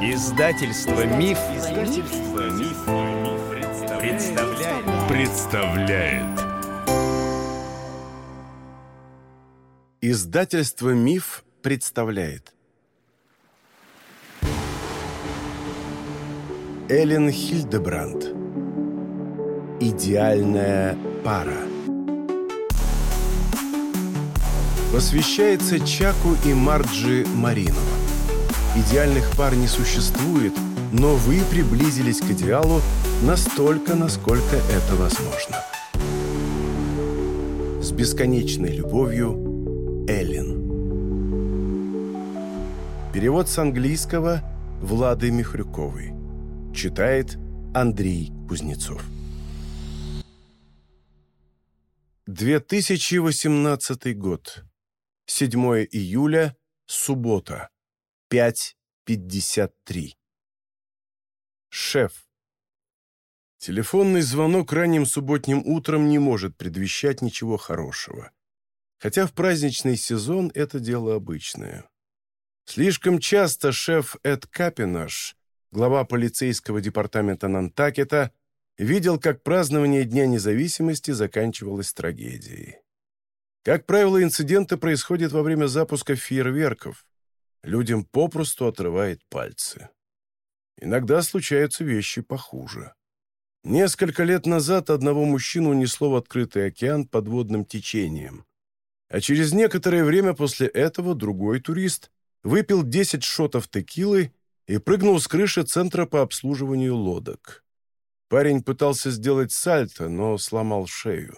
Издательство Миф, Издательство Миф, представляет. представляет. Издательство Миф представляет. Эллен Хильдебранд. Идеальная пара. Посвящается Чаку и Марджи Маринова. Идеальных пар не существует, но вы приблизились к идеалу настолько, насколько это возможно. С бесконечной любовью, Эллен. Перевод с английского Влады Михрюковой. Читает Андрей Кузнецов. 2018 год. 7 июля, суббота. 5.53. Шеф. Телефонный звонок ранним субботним утром не может предвещать ничего хорошего. Хотя в праздничный сезон это дело обычное. Слишком часто шеф Эд Капинаш, глава полицейского департамента Нантакета, видел, как празднование Дня независимости заканчивалось трагедией. Как правило, инциденты происходят во время запуска фейерверков, людям попросту отрывает пальцы. Иногда случаются вещи похуже. Несколько лет назад одного мужчину унесло в открытый океан подводным течением. А через некоторое время после этого другой турист выпил 10 шотов текилы и прыгнул с крыши центра по обслуживанию лодок. Парень пытался сделать сальто, но сломал шею.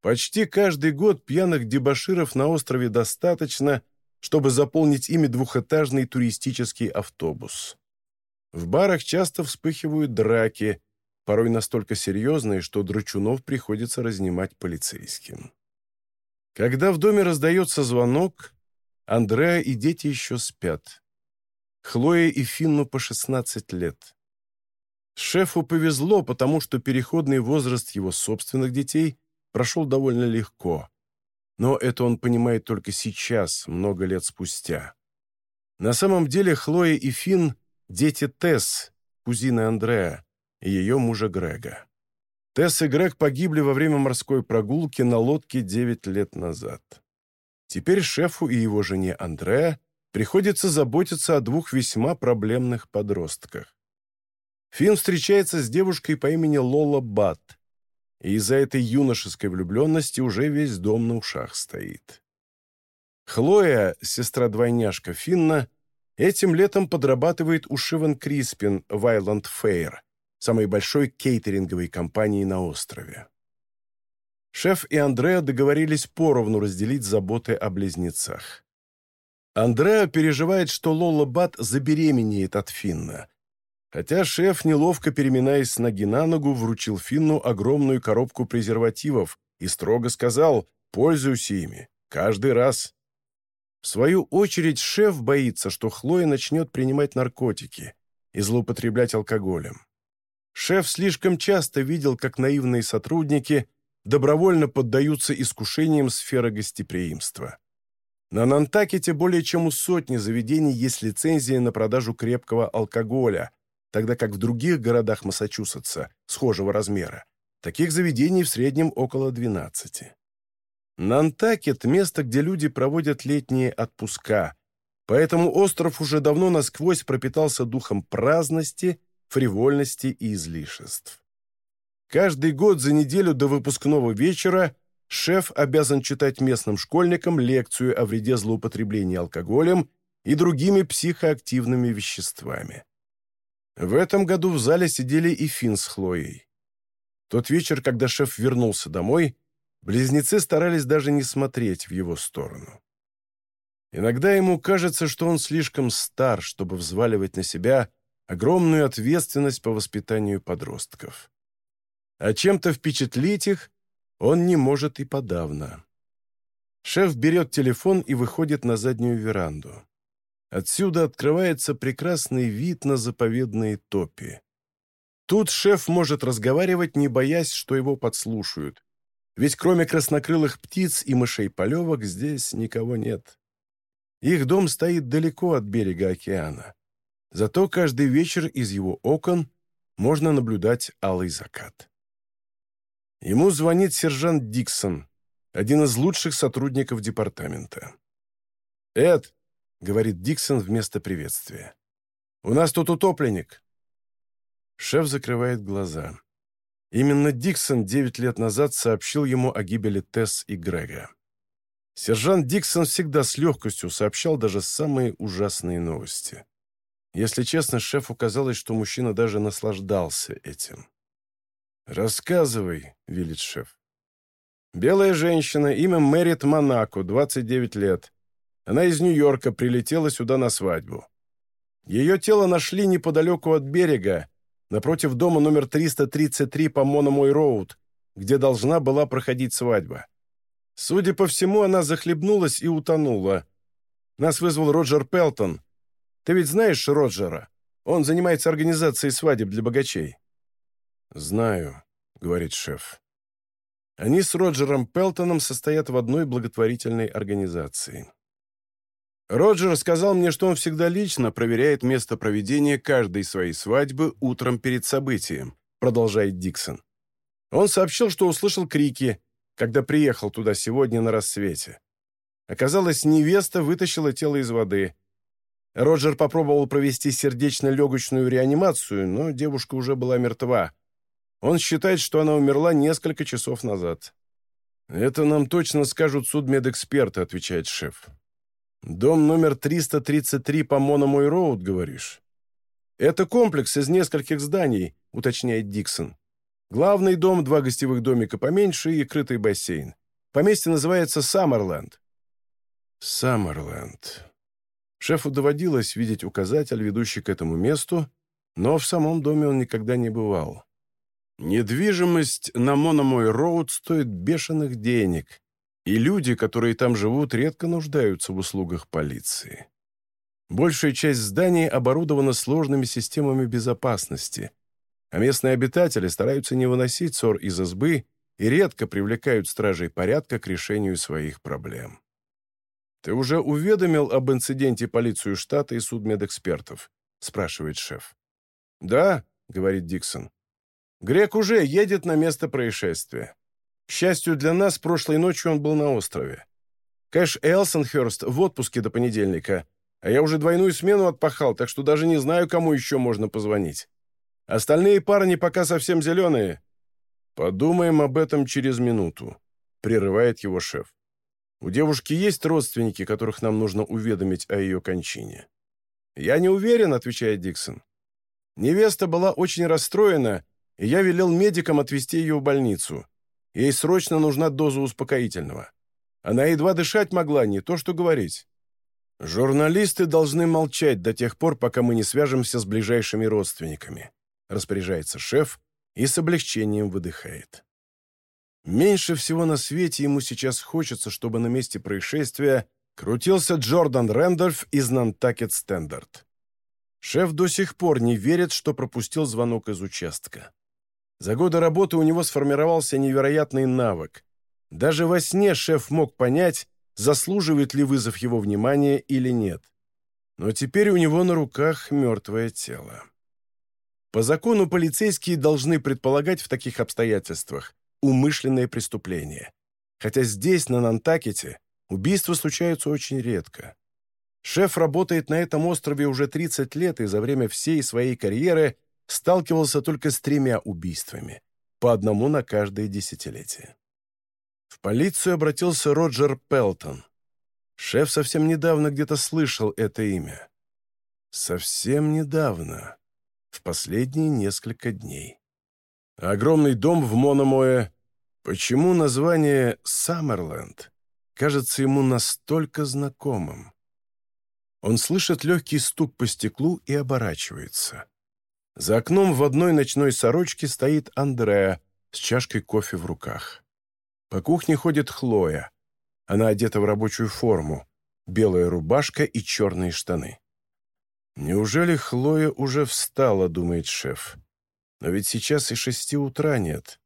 Почти каждый год пьяных дебоширов на острове достаточно, чтобы заполнить ими двухэтажный туристический автобус. В барах часто вспыхивают драки, порой настолько серьезные, что драчунов приходится разнимать полицейским. Когда в доме раздается звонок, Андреа и дети еще спят. Хлоя и Финну по 16 лет. Шефу повезло, потому что переходный возраст его собственных детей прошел довольно легко. Но это он понимает только сейчас, много лет спустя. На самом деле Хлоя и Финн – дети Тесс, кузины Андреа, и ее мужа Грега. Тесс и Грег погибли во время морской прогулки на лодке 9 лет назад. Теперь шефу и его жене Андреа приходится заботиться о двух весьма проблемных подростках. Финн встречается с девушкой по имени Лола Бат, и из-за этой юношеской влюбленности уже весь дом на ушах стоит. Хлоя, сестра-двойняшка Финна, этим летом подрабатывает у Шиван Криспин в Island Fair, самой большой кейтеринговой компании на острове. Шеф и Андреа договорились поровну разделить заботы о близнецах. Андреа переживает, что Лола Бат забеременеет от Финна, Хотя шеф, неловко переминаясь с ноги на ногу, вручил Финну огромную коробку презервативов и строго сказал «пользуйся ими, каждый раз». В свою очередь шеф боится, что Хлоя начнет принимать наркотики и злоупотреблять алкоголем. Шеф слишком часто видел, как наивные сотрудники добровольно поддаются искушениям сферы гостеприимства. На Нантакете более чем у сотни заведений есть лицензия на продажу крепкого алкоголя, тогда как в других городах Массачусетса схожего размера таких заведений в среднем около 12. Нантакет – место, где люди проводят летние отпуска, поэтому остров уже давно насквозь пропитался духом праздности, фривольности и излишеств. Каждый год за неделю до выпускного вечера шеф обязан читать местным школьникам лекцию о вреде злоупотребления алкоголем и другими психоактивными веществами. В этом году в зале сидели и Финн с Хлоей. Тот вечер, когда шеф вернулся домой, близнецы старались даже не смотреть в его сторону. Иногда ему кажется, что он слишком стар, чтобы взваливать на себя огромную ответственность по воспитанию подростков. А чем-то впечатлить их он не может и подавно. Шеф берет телефон и выходит на заднюю веранду. Отсюда открывается прекрасный вид на заповедные топи. Тут шеф может разговаривать, не боясь, что его подслушают. Ведь кроме краснокрылых птиц и мышей-полевок здесь никого нет. Их дом стоит далеко от берега океана. Зато каждый вечер из его окон можно наблюдать алый закат. Ему звонит сержант Диксон, один из лучших сотрудников департамента. «Эд», — говорит Диксон вместо приветствия, — «у нас тут утопленник». Шеф закрывает глаза. Именно Диксон девять лет назад сообщил ему о гибели Тесс и Грега. Сержант Диксон всегда с легкостью сообщал даже самые ужасные новости. Если честно, шефу казалось, что мужчина даже наслаждался этим. «Рассказывай», — велит шеф. «Белая женщина, имя Мэрит Монако, 29 лет. Она из Нью-Йорка прилетела сюда на свадьбу. Ее тело нашли неподалеку от берега, напротив дома номер 333 по Мономой-Роуд, где должна была проходить свадьба. Судя по всему, она захлебнулась и утонула. Нас вызвал Роджер Пелтон, ты ведь знаешь Роджера? Он занимается организацией свадеб для богачей». «Знаю», — говорит шеф. Они с Роджером Пелтоном состоят в одной благотворительной организации. Роджер сказал мне, что он всегда лично проверяет место проведения каждой своей свадьбы утром перед событием, продолжает Диксон. Он сообщил, что услышал крики, когда приехал туда сегодня на рассвете. Оказалось, невеста вытащила тело из воды. Роджер попробовал провести сердечно-легочную реанимацию, но девушка уже была мертва. Он считает, что она умерла несколько часов назад. «Это нам точно скажут судмедэксперты», — отвечает шеф. «Дом номер 333 по Мономой-Роуд, говоришь?» «Это комплекс из нескольких зданий», — уточняет Диксон. «Главный дом, два гостевых домика поменьше и крытый бассейн. Поместье называется Саммерленд». «Саммерленд», Шефу доводилось видеть указатель, ведущий к этому месту, но в самом доме он никогда не бывал. Недвижимость на Мономой-Роуд стоит бешеных денег, и люди, которые там живут, редко нуждаются в услугах полиции. Большая часть зданий оборудована сложными системами безопасности, а местные обитатели стараются не выносить ссор из избы и редко привлекают стражей порядка к решению своих проблем. «Ты уже уведомил об инциденте полицию штата и судмедэкспертов?» — спрашивает шеф. «Да», — говорит Диксон. «Грек уже едет на место происшествия. К счастью для нас, прошлой ночью он был на острове. Кэш Элсонхерст в отпуске до понедельника, а я уже двойную смену отпахал, так что даже не знаю, кому еще можно позвонить. Остальные парни пока совсем зеленые». «Подумаем об этом через минуту», — прерывает его шеф. У девушки есть родственники, которых нам нужно уведомить о ее кончине?» «Я не уверен», — отвечает Диксон. «Невеста была очень расстроена, и я велел медикам отвезти ее в больницу. Ей срочно нужна доза успокоительного. Она едва дышать могла, не то что говорить. Журналисты должны молчать до тех пор, пока мы не свяжемся с ближайшими родственниками», — распоряжается шеф и с облегчением выдыхает. Меньше всего на свете ему сейчас хочется, чтобы на месте происшествия крутился Джордан Рэндольф из Нантакет Стендарт. Шеф до сих пор не верит, что пропустил звонок из участка. За годы работы у него сформировался невероятный навык. Даже во сне шеф мог понять, заслуживает ли вызов его внимания или нет. Но теперь у него на руках мертвое тело. По закону полицейские должны предполагать в таких обстоятельствах, умышленное преступление. Хотя здесь, на Нантакете, убийства случаются очень редко. Шеф работает на этом острове уже 30 лет и за время всей своей карьеры сталкивался только с тремя убийствами, по одному на каждое десятилетие. В полицию обратился Роджер Пелтон. Шеф совсем недавно где-то слышал это имя. Совсем недавно, в последние несколько дней. Огромный дом в Мономое. Почему название «Саммерленд» кажется ему настолько знакомым? Он слышит легкий стук по стеклу и оборачивается. За окном в одной ночной сорочке стоит Андреа с чашкой кофе в руках. По кухне ходит Хлоя. Она одета в рабочую форму, белая рубашка и черные штаны. Неужели Хлоя уже встала, думает шеф? Но ведь сейчас и шести утра нет.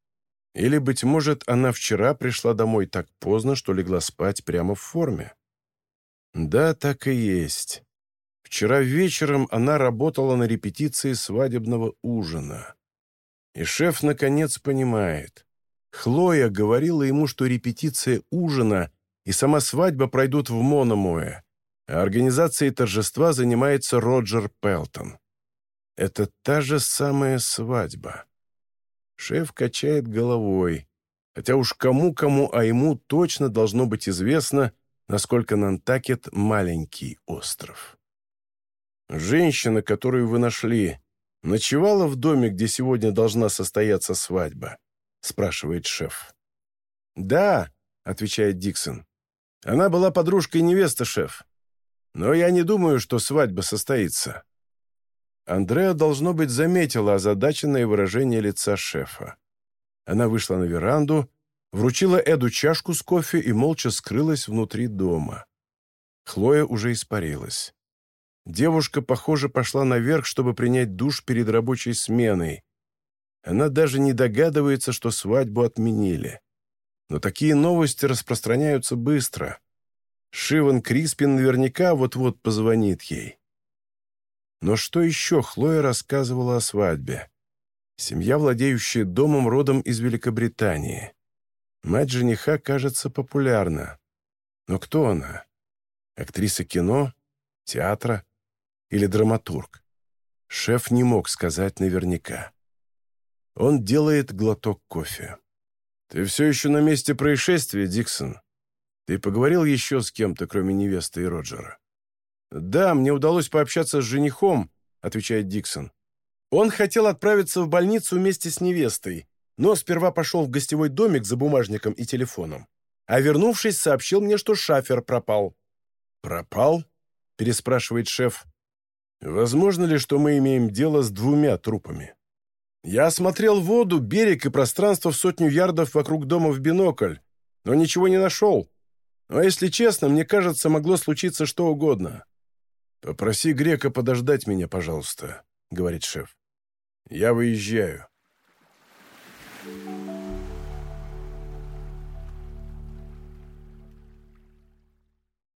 Или, быть может, она вчера пришла домой так поздно, что легла спать прямо в форме? Да, так и есть. Вчера вечером она работала на репетиции свадебного ужина. И шеф наконец понимает. Хлоя говорила ему, что репетиция ужина и сама свадьба пройдут в Мономуэ, а организацией торжества занимается Роджер Пелтон. Это та же самая свадьба. Шеф качает головой, хотя уж кому-кому, а ему точно должно быть известно, насколько Нантакет — маленький остров. Женщина, которую вы нашли, ночевала в доме, где сегодня должна состояться свадьба? спрашивает шеф. Да, отвечает Диксон. Она была подружкой невесты, шеф. Но я не думаю, что свадьба состоится. Андреа, должно быть, заметила озадаченное выражение лица шефа. Она вышла на веранду, вручила Эду чашку с кофе и молча скрылась внутри дома. Хлоя уже испарилась. Девушка, похоже, пошла наверх, чтобы принять душ перед рабочей сменой. Она даже не догадывается, что свадьбу отменили. Но такие новости распространяются быстро. Шиван Криспин наверняка вот-вот позвонит ей. Но что еще Хлоя рассказывала о свадьбе? Семья, владеющая домом родом из Великобритании. Мать жениха кажется популярна. Но кто она? Актриса кино? Театра? Или драматург. Шеф не мог сказать наверняка. Он делает глоток кофе. «Ты все еще на месте происшествия, Диксон? Ты поговорил еще с кем-то, кроме невесты и Роджера?» «Да, мне удалось пообщаться с женихом», — отвечает Диксон. «Он хотел отправиться в больницу вместе с невестой, но сперва пошел в гостевой домик за бумажником и телефоном. А вернувшись, сообщил мне, что шафер пропал». «Пропал?» — переспрашивает шеф. Возможно ли, что мы имеем дело с двумя трупами? Я осмотрел воду, берег и пространство в сотню ярдов вокруг дома в бинокль, но ничего не нашел. Но, если честно, мне кажется, могло случиться что угодно. «Попроси Грека подождать меня, пожалуйста», — говорит шеф. «Я выезжаю».